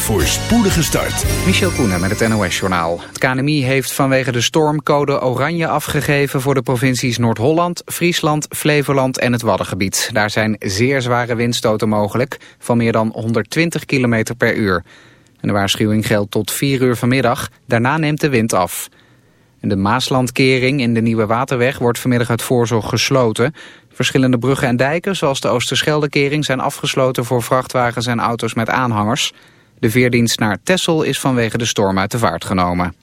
een voorspoedige start. Michel Koenen met het NOS-journaal. Het KNMI heeft vanwege de storm code oranje afgegeven... voor de provincies Noord-Holland, Friesland, Flevoland en het Waddengebied. Daar zijn zeer zware windstoten mogelijk... van meer dan 120 km per uur. En de waarschuwing geldt tot 4 uur vanmiddag. Daarna neemt de wind af. De Maaslandkering in de Nieuwe Waterweg wordt vanmiddag uit voorzorg gesloten. Verschillende bruggen en dijken, zoals de Oosterscheldekering, zijn afgesloten voor vrachtwagens en auto's met aanhangers. De veerdienst naar Tessel is vanwege de storm uit de vaart genomen.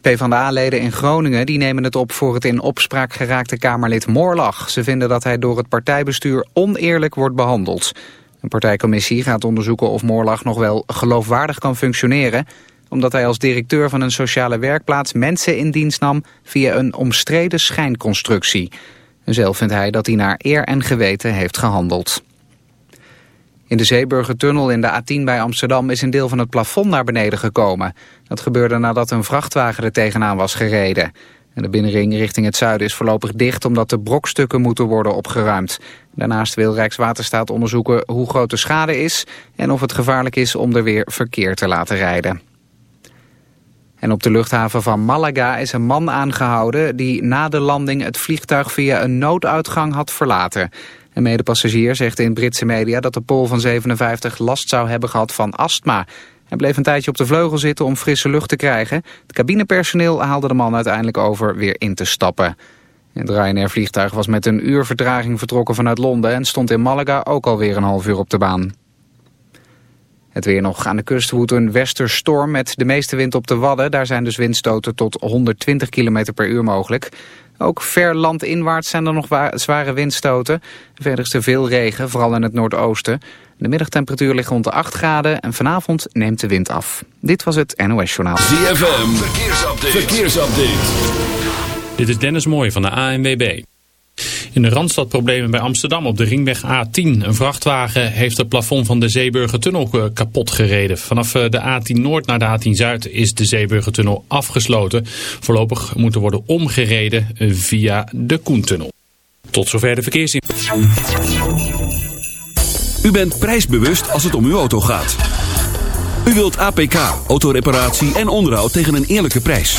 PvdA-leden in Groningen die nemen het op voor het in opspraak geraakte Kamerlid Moorlach. Ze vinden dat hij door het partijbestuur oneerlijk wordt behandeld. Een partijcommissie gaat onderzoeken of Moorlach nog wel geloofwaardig kan functioneren omdat hij als directeur van een sociale werkplaats mensen in dienst nam via een omstreden schijnconstructie. zelf vindt hij dat hij naar eer en geweten heeft gehandeld. In de Zeeburgertunnel in de A10 bij Amsterdam is een deel van het plafond naar beneden gekomen. Dat gebeurde nadat een vrachtwagen er tegenaan was gereden. En de binnenring richting het zuiden is voorlopig dicht omdat de brokstukken moeten worden opgeruimd. Daarnaast wil Rijkswaterstaat onderzoeken hoe groot de schade is en of het gevaarlijk is om er weer verkeer te laten rijden. En op de luchthaven van Malaga is een man aangehouden... die na de landing het vliegtuig via een nooduitgang had verlaten. Een medepassagier zegt in Britse media dat de Pool van 57 last zou hebben gehad van astma. Hij bleef een tijdje op de vleugel zitten om frisse lucht te krijgen. Het cabinepersoneel haalde de man uiteindelijk over weer in te stappen. Het Ryanair-vliegtuig was met een uur vertraging vertrokken vanuit Londen... en stond in Malaga ook alweer een half uur op de baan. Het weer nog aan de kust woedt een westerstorm met de meeste wind op de Wadden. Daar zijn dus windstoten tot 120 km per uur mogelijk. Ook ver landinwaarts zijn er nog zware windstoten. Verder is er veel regen, vooral in het noordoosten. De middagtemperatuur ligt rond de 8 graden en vanavond neemt de wind af. Dit was het NOS Journaal. ZFM, verkeersupdate. verkeersupdate. Dit is Dennis Mooij van de ANWB. In de Randstad problemen bij Amsterdam op de ringweg A10. Een vrachtwagen heeft het plafond van de Zeeburgertunnel eh, kapot gereden. Vanaf eh, de A10 Noord naar de A10 Zuid is de Zeeburgertunnel afgesloten. Voorlopig moet er worden omgereden eh, via de Koentunnel. Tot zover de verkeersin. U bent prijsbewust als het om uw auto gaat. U wilt APK, autoreparatie en onderhoud tegen een eerlijke prijs.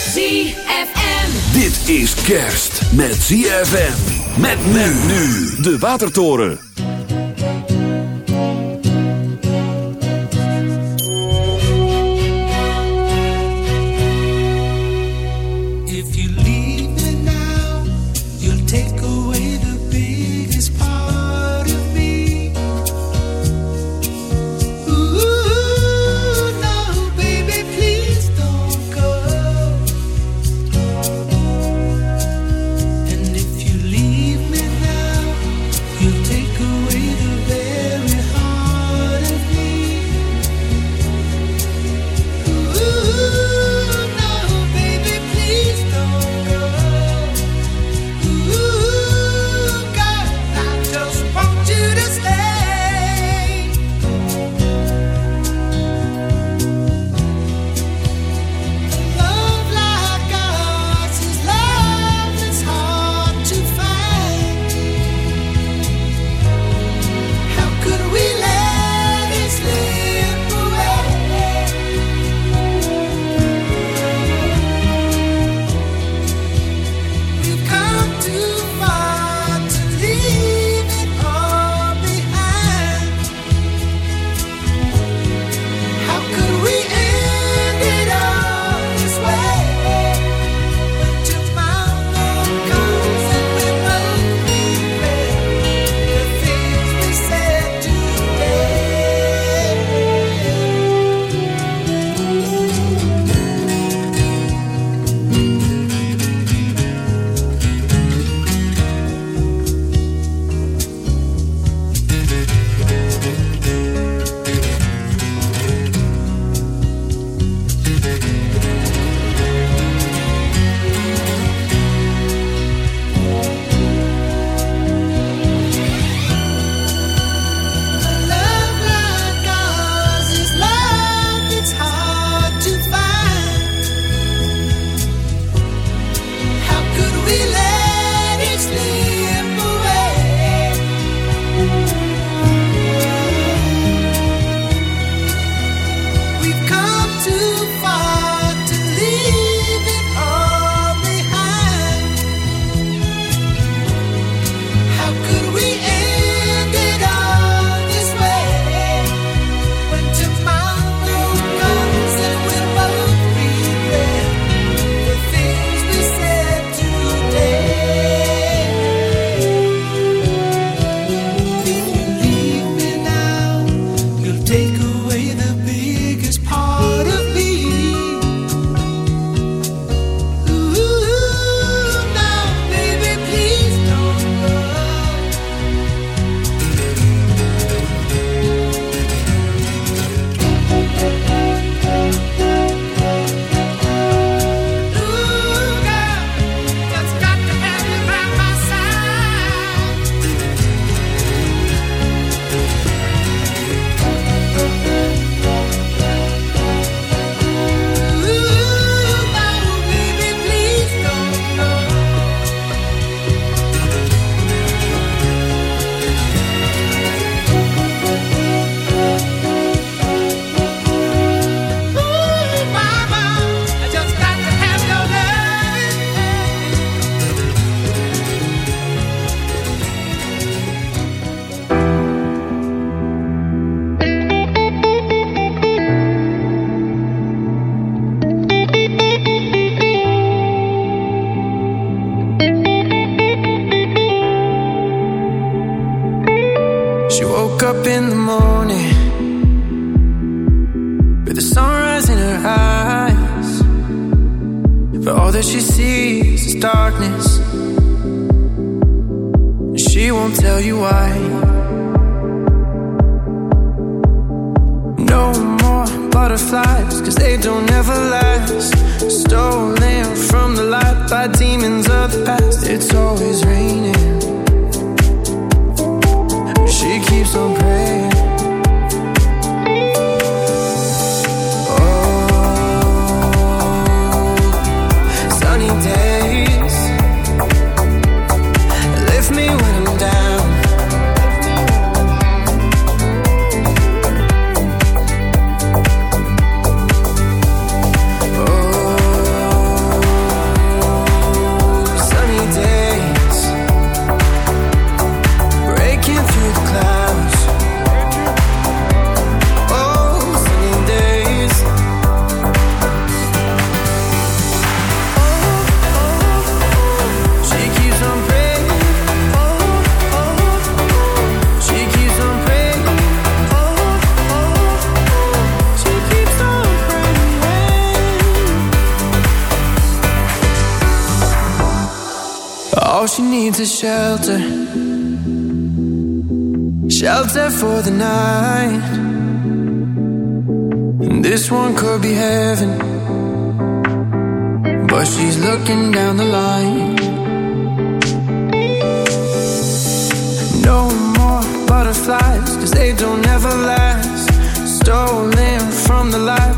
ZFM. Dit is kerst met ZFM. Met men nu. De Watertoren.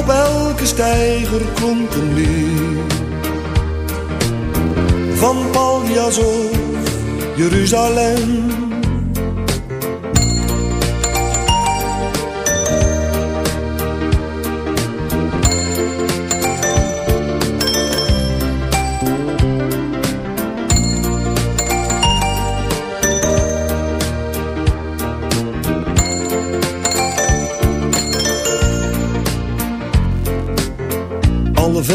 Op elke steiger klonk een lied. Van Paljas of Jeruzalem.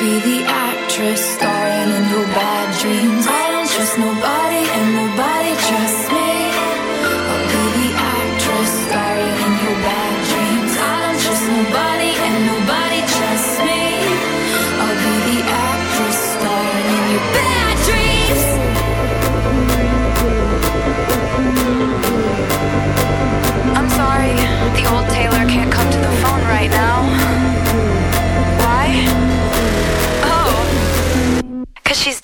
Be the actress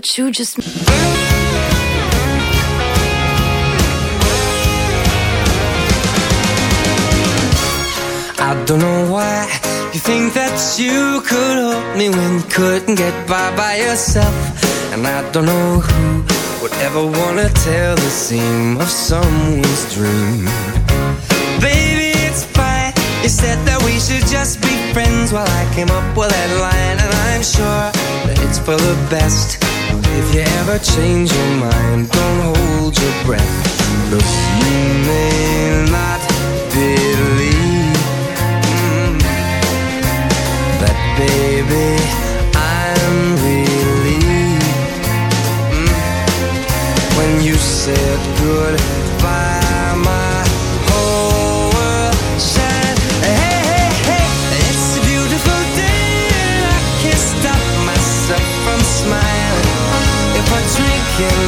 What you just I don't know why you think that you could help me when you couldn't get by by yourself. And I don't know who would ever wanna tell the seam of someone's dream. Baby, it's fine. You said that we should just be friends while I came up with that line, and I'm sure that it's for the best. If you ever change your mind, don't hold your breath. Look, you may not believe mm, that, baby.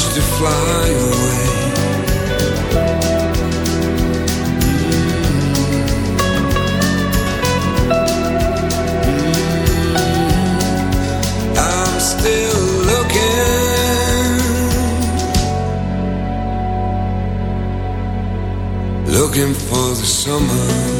wish to fly away. Mm. I'm still looking, looking for the summer.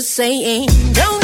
just saying, don't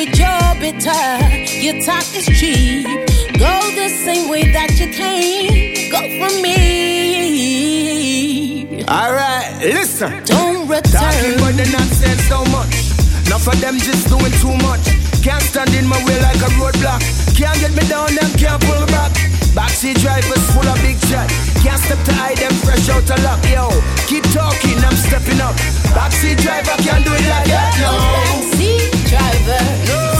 with your bitter. Your talk is cheap. Go the same way that you came. Go for me. All right, listen. Don't return. Talking about the nonsense so much. Enough of them just doing too much. Can't stand in my way like a roadblock. Can't get me down, and can't pull back. Backseat drivers full of big chat. Can't step to hide them fresh out of luck. Yo, keep talking, I'm stepping up. Backseat driver can't do it like that. No. Backseat driver. No.